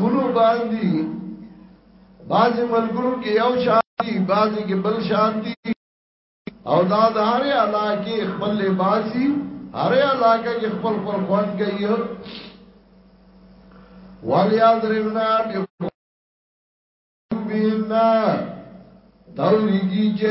ګلو باندې بعضی ملګرو کې یو شانتی بعضی کې بل شانتی او دا د هر علاقې خپل لباسي هر علاقې کې خپل خپل خوان کوي والیا درنا بینا دوریږي چې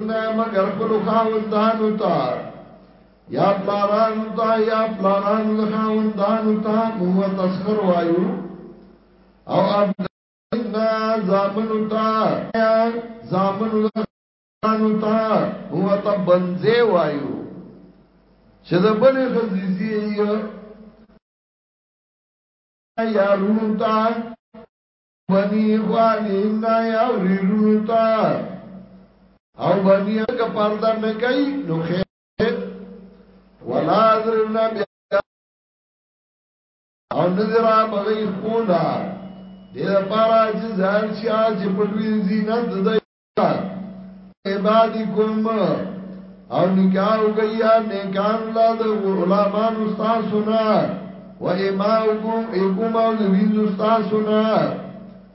نه مگر خپل خاوندانو ته یا پلارانو ته یا پلارانو د خاوندانو ته موږ تسخر وایو او ابنا زامنو ته زامنو خاوندانو ته موږ ته بنځه وایو چې د بلې خزيزي یا رونو ته بنی خوالی امنا یا وریرونو تا او بنی اگا پرده نکی نو خیر ولا ازرنا بی او نظرہ بغی خولا دیر پارا چی زہر شاہ چی پلوی زینت دائی عبادکم او نکاح وکیا نیکان لا د علماء استاد سنا و امامکم یکم او د ویز استاد سنا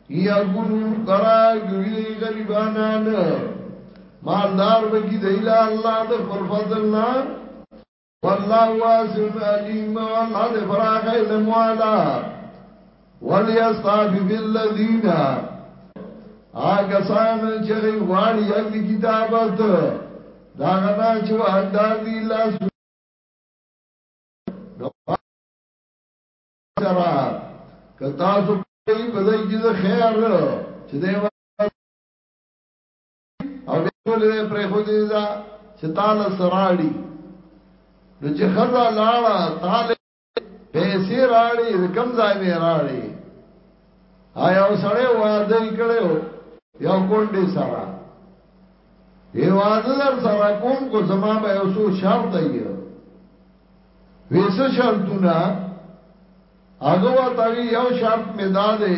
یکون کرا گوی غریبانان مالدار بکی دیلا الله د فرفضلنا والله واسع علیم والله دې فراخ علم والا وليستعفف الذين آګه سان چې غواړي اهل کتابت دا غنا چې واقدار دي الله سره کتا سو په دې کې خیر چې دې او نه ولې پرې خو دې دا چې تعالی سراړي نو چې خزا لاړه تعالی پیسې راړي کم ځای مې راړي آیا سړی واده کړي یو کونډې سره یو واده در سره کوم کو زما به یو څو شرط دی ویسه شرطونه هغه ورته یو شرط مې دادې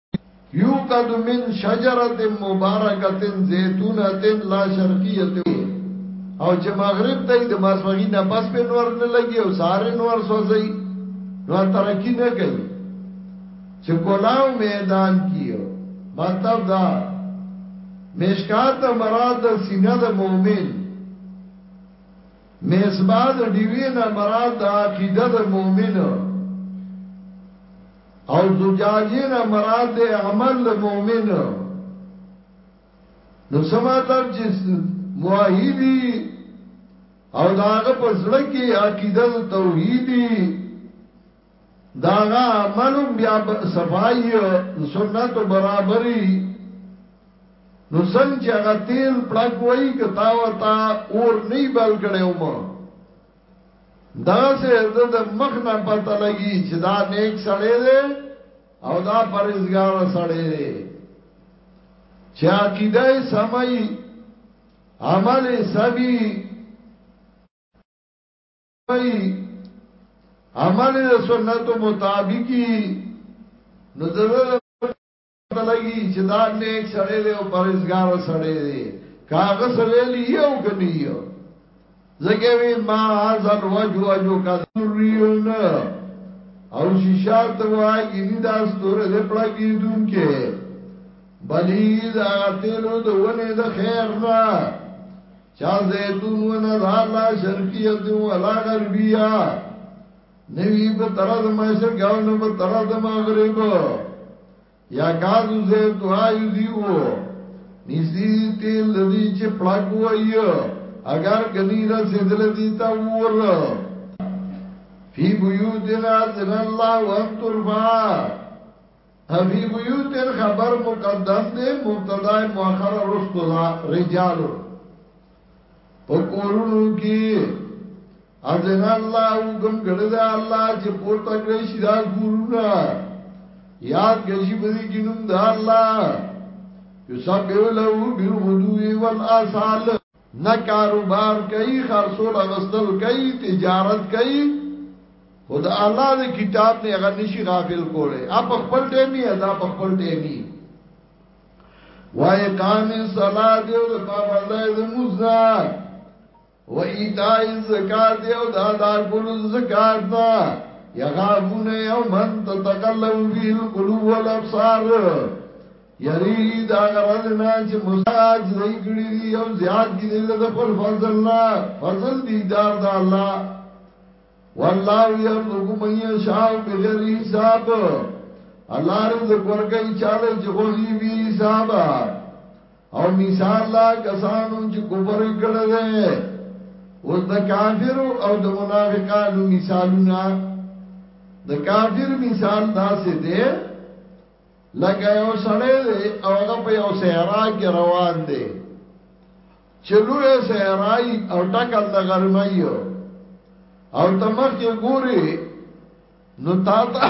یو قد من شجرت مبارکت زیتونت لا شرقیت او چې مغرب ته د ماسوغی نه پس په نور نه لګي او سارې نور سوځي نو ترقی نه کوي چې کولاو میدان کیو مطلب دا مشکات مراد سینه د مؤمن میسباد دیوی نه مراد عقیده د مؤمنو او زجاجی نه مراد دی عمل د مؤمن نو څه مطلب چې موحدی او داغه په زړه کې عقیده توحیدی داغه عملم بیا صفائی سنت برابری نو څنګه چې هغه تیل پړک وای کتا وتا اور نه بل کړو ما دا سه د مخ نه پته لګي چې دا نیک سړی دی او دا پرېزګار سړی دی چې عقیده یې سمي عمل یې سمي عمل یې سنت مطابقي نو ته لګي چې دا نیک سړی دی او پرهیزګار سړی دی کاغه سویلی یو کني یو زکه وی ما ازل وجو وجو کذریون او شیشا ته وای ګینی دا ستور دې پړا کیدون کې بلی دا تیلو د ونه د خیر نه چا زیتون ونه دا لا شرقیت ولا غربیه نوی په طرح د مشرق او نو په طرح د مغرب یا کازو زه تو آیو دیو نسی تیل لدی چه پلاک وئی اگر کنی را سیدل دیتا وور فی بیوتنا زن اللہ وان ترفا فی بیوتن خبر مقدم دے مبتداء مؤخر رستو دا رجالو پکورونو کی اذن الله حکم کړی دا الله چې پورته کړی شي دا ګورونه یاد کړي په دې کې نوم دا الله یسبح له بالغدو والآصال نه کاروبار کوي خرصول غسل کوي تجارت کوي خدا الله دې کتاب نه هغه نشي غافل کوله اپ خپل ټیمی ادا په خپل ټیمی وای قام صلاه دې او بابا دې مزار و ایتاء الزکات او د ادا کولو زکات نه یغافون یوما تتقلب فی القلوب والابصار یری دا غرض نه چې مستاج دی کړی دی او زیات کی دی له خپل فضل نه فضل دی دار د الله والله یرزق من یشاء بغیر حساب الله رزق ورکړي چاله چې غوږی وی حساب او مثال لا کسانو چې کوپر کړه ده اوس د کافر او د منافقانو مثالونه د کافر مثال داسې دی لکه یو سړی دی او هغه په یو صحرا کې روان دی چلوې صحرای او ټکل د غرمایو او تمخ یې ګوري نو تا تا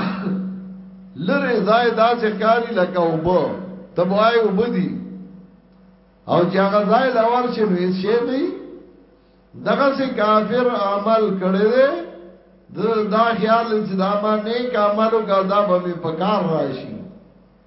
لره ځای داسې کاری لکه وبو تبوای وبدي او چې هغه ځای لور شي نو هیڅ شي نه دغه سي کافر عمل کړي دي دا خیال چې دا ما نیک عملو کا دا به په کار راشي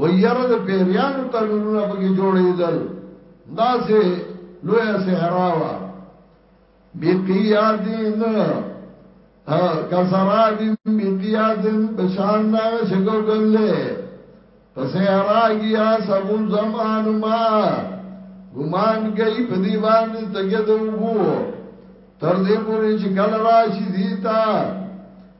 و یره د پیریانو تنورونه پکې جوړېدل داسې لویه صحرا وه بقیادین کسراب بقیادین بشان دا شګو ګلې په صحرا کې یا سبو زمان ما ګمان کوي په دی باندې تګه دوبو تر دې پورې چې کله راشي دیتا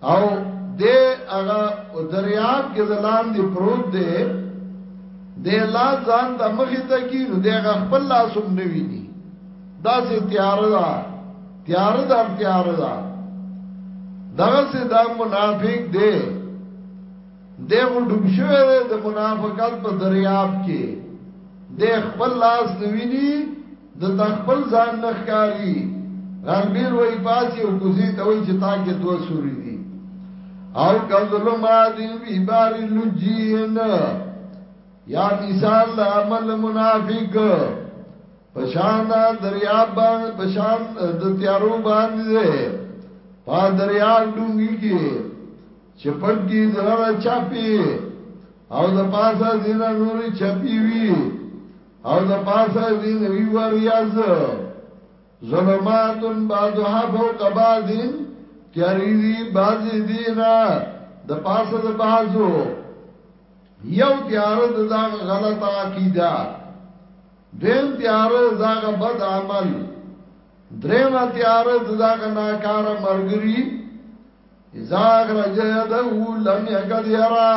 او د هغه دریاب کې ځلان دی پروت دی د لا ځان د مخې ته کې نو د هغه خپل لاسوم نه ویني دا سي تیار ده تیار ده تیار ده دغه سي دا منافق دی دغه ډوب شوی دی د منافقت په دریاب کې د خپل لاس نه ویني د تخپل ځان نخکاری رنبیر وای پاسی او کوزی ته وای چې تا کې دو سوري دي او کظلمات فی بار لجین یا مثال د عمل منافق پشان دریا باندې پشان د تیارو باندې پا دریا ډونګي کې چې پټ کې زړه چاپی او د پاسه زینا نوري چپی وی او د پاسه دین وی وریاز ظلماتن بعضها فوق بعض تیاری دی بعض دینا د پاسه د بعضو یو تیار د دا غلطه عقیده دیم تیار زاغه بد عمل دریم تیار د دا ناکار مرګری اذا اخرج يده لم يكد يرى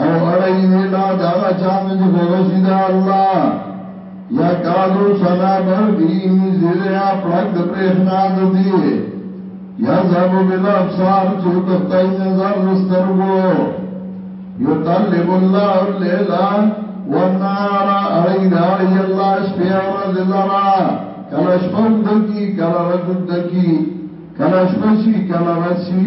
او اړی ویلا دا چان چې بوشي دا الله یا کادو سنا بر کی نزیر یا پړک د پرېښنا د دی یا زاب بل ابصار چې د خدای نظر سترګو یو طالب الله الليلا والنهار اړی دا اړی الله شپه او ورځ لرا کله شپه دکی کله ورځ دکی کله شپه شي کله ورځ شي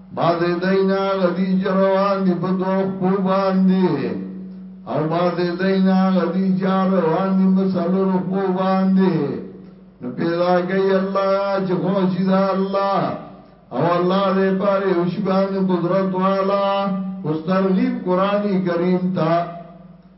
بعض دینا غدی جروان دی په دوه خپو باندې او بعض دینا غدی جروان دی په څلور خپو باندې نو پیدا کوي الله چې خوشي ده الله او الله دې پاره اوشبان قدرت والا اوس ترغیب قرآنی کریم تا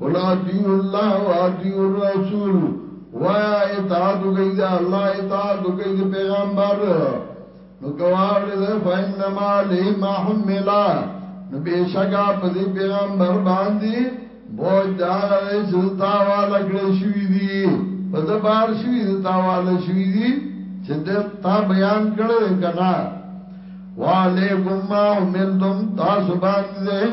قل عدیو اللہ و عدیو الرسول وایا اطاعتو گئی دا اللہ اطاعتو گئی دا پیغمبر نو گوار دا فینما لی ما حملا نو بیشکا پدی پیغمبر باندی بوج دا غلی چلتا والا گلی شوی دی پدی بار شوی دی تا والا شوی دی چه دا تا بیان کرده کنا وعلیکم ما حملتم تاسو باندی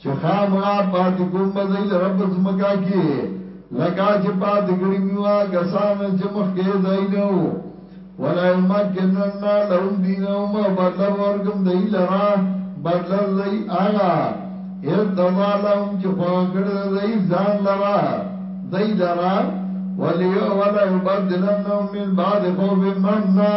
چې خامخا پاتې کوم به دی لره په ځمکه کې لکه چې پاتې کړي مې وه کسان چې مخکې ځای نه وو ولا یمکنن لهم دینهم او بدله به ورکم دی لره بدله دی هغه ارتضا لهم چې خوښه کړې ده دی ځان لره دی لره ولا یبدلنهم من بعد خوفهم امنا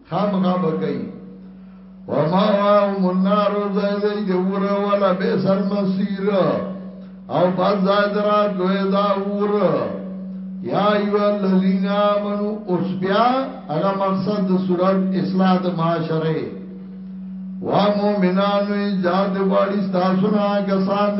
خامغا بګی وما واهم النار زیدی دی ور ولا بیس المسیر او بعد زائد را دوی دا ور یا ایو الذین آمنو اوس بیا هغه مقصد د صورت اصلاح د معاشره وا مومنانو ایجاد والی تاسو نه کسان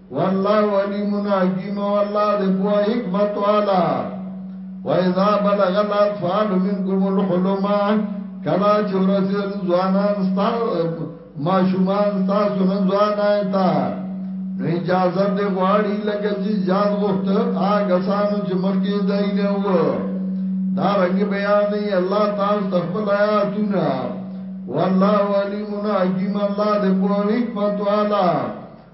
والله علیم حکیم والله دې په حکمت والا واذا بلغ الاطفال منكم الحلم کلا چورز زوانان ستا ما شومان ستا سن زوانان تا نو اجازه دې غواړي لکه چې ځان وخت هغه سانو چې مرګي دای نه و دا رنګ بیان دی الله تعالی تخبل آیاتنا والله علیم حکیم الله دې په حکمت والا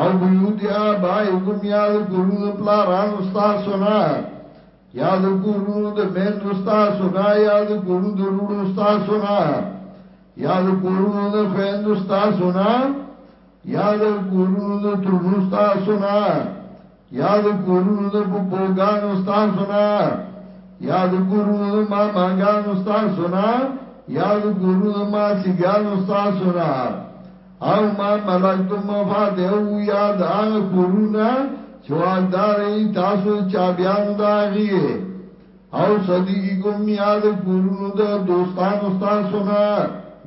او بیوت آبائکم یا د کورونو د پلارانو ستاسو نه یا د کورونو د میندو ستاسو نه یا د کورونو د وروڼو ستاسو نه یا د کورونو د خویندو ستاسو نه یا د کورونو د ترونو ستاسو نه یا د کورونو د بوګانو ستاسو نه یا د کورونو د ماماګانو ستاسو نه یا د کورونو د ماسیګانو ستاسو نه او ما ملکتم مفاتحو یا د هغه کورونه چې واکدارې تاسو چابیان داغي او صدیقی کوم یا د کورونو د دوستانو ستاسو نه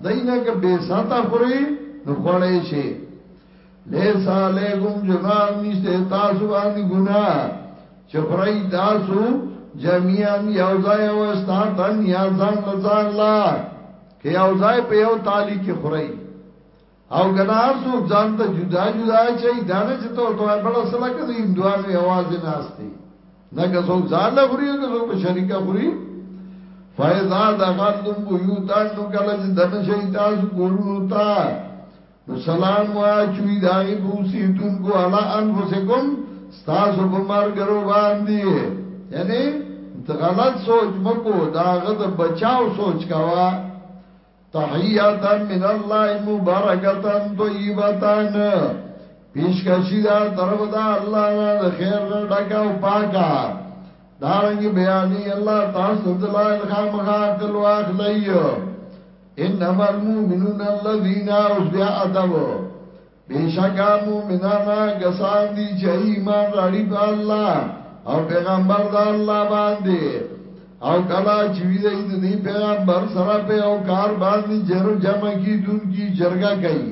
دینه که به ساته خوري نو خړې شي لیس علیکم جناح نشته تاسو باندې ګناه چې خړی تاسو جميعا یو ځای او استاتن یا ځان لزان لا کې یو ځای په یو تالی کې خړی او ګنار سو ځان ته جدا جدا چي دانه چې ته ته بل سره کې دې اندوانو आवाज نه آستي نه که څو ځان له خوري که څو په شریکه خوري فایزا دغلتم بیوتان نو کله چې دنه شي تاسو ګورو تا نو سلام واچوی داغی پوسیتون کو علا انفسکم ستاسو پا مرگرو باندی یعنی ته غلط سوچ مکو داغه د بچاو سوچ کوا تحیتا من الله مبارکتا طیبتا پیشکشی دا طرف دا الله نه د خیر نه ډکا او پاکا دارنګ بیانی الله تاسو دلایل خامخا کلو اخلیو انما المؤمنون الذين اوس بیا ادب بشکا مومنانا کسان دی چې ایمان راړي په الله او پیغمبر د الله باندې او کلا چې وی دی د دې پیغمبر سره په او کار باندې جر جمع کی دن کی جرګه کوي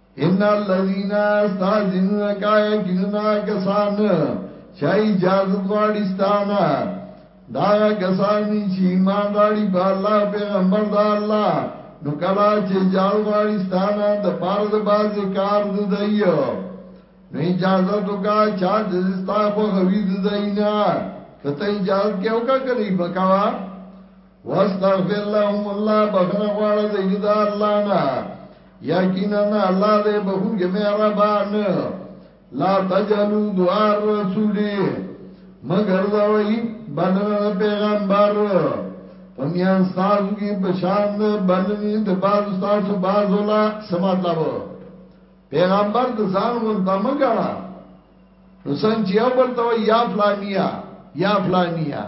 ان الذين استاذنك يكننا كسان چای اجازه غواړي ستانه دا کسان چې ایمان راړي په الله پیغمبر دا الله نو کلا چې جال غواړي ستانه د پاره د باز کار د دایو نو اجازه تو کا چا د ستا خو غوي د داینا کته اجازه کیو کا کوي بکوا واستغفر لهم الله بخنه غواړه د یدا الله نه یقینا الله دې بخون کې مهربان لا تجلو دعا رسول مگر دا وای بننه پیغمبر پمیان سازو کی پشان بننی د باز استاد سو باز ولا سمات لاو پیغمبر د ځان ور دمګړه نو څنګه چې یو بل ته یا فلانیا یا فلانیا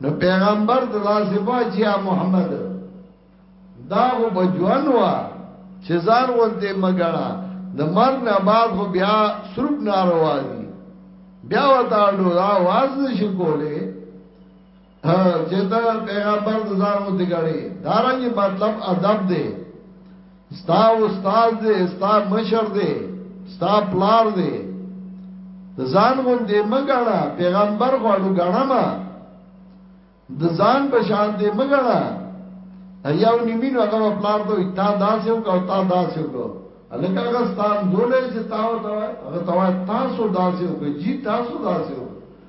نو پیغمبر ته داسې واجی یا محمد دا خو بجوان وا چې ځان ورته مګړه د مرګ نه بعد خو بیا سرب ناروا دي بیا وتاړو دا واز نشي کوله چې ته پیغمبر د ځان و دي غړي دا رنګ مطلب ادب دی ستا استاد دی ستا مشر دی ستا پلار دی د ځان و دي مګړه پیغمبر غواړو غړه ما د ځان په شان دي مګړه یو نیمینو هغه پلار ته تا داسې او کو تا داسې او کو الکه هغه ستان دولې چې تاو تا هغه تاسو داسې او کو جی تاسو داسې او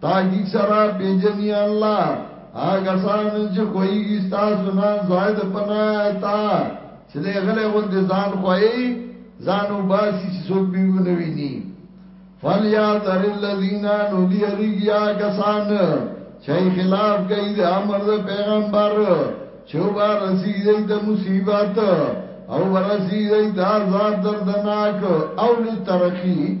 تاکی سرا پیجنی اللہ آگا سان چه خوئیگی ستا سنا زائد پنا تا چلے غلے غند زان خوئی زانو باسی چه سوک بیو نوی نی فلیا تر اللذین نو لیریگی آگا سان چه خلاف گئی دے امر دے پیغمبر چو با رسی دی دا مصیبت او برسی دی دا عذاب دردناک او لی ترخی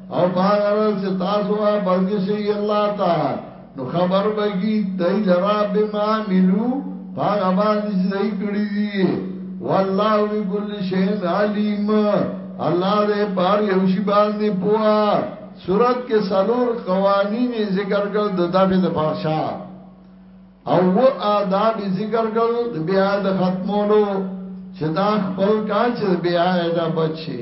او باغر چې تاسو وا بلګي شي الله تا نو خبر بګي دای لرا بما ملو باغ باندې چې دای کړی دی والله بكل شيء عليم الله دې بار یو شی باندې پوا صورت کې سلور قوانین ذکر کړ د دغه د بادشاہ او و آداب ذکر کړ د بیا د ختمولو چې دا خپل کا چې بیا دا بچي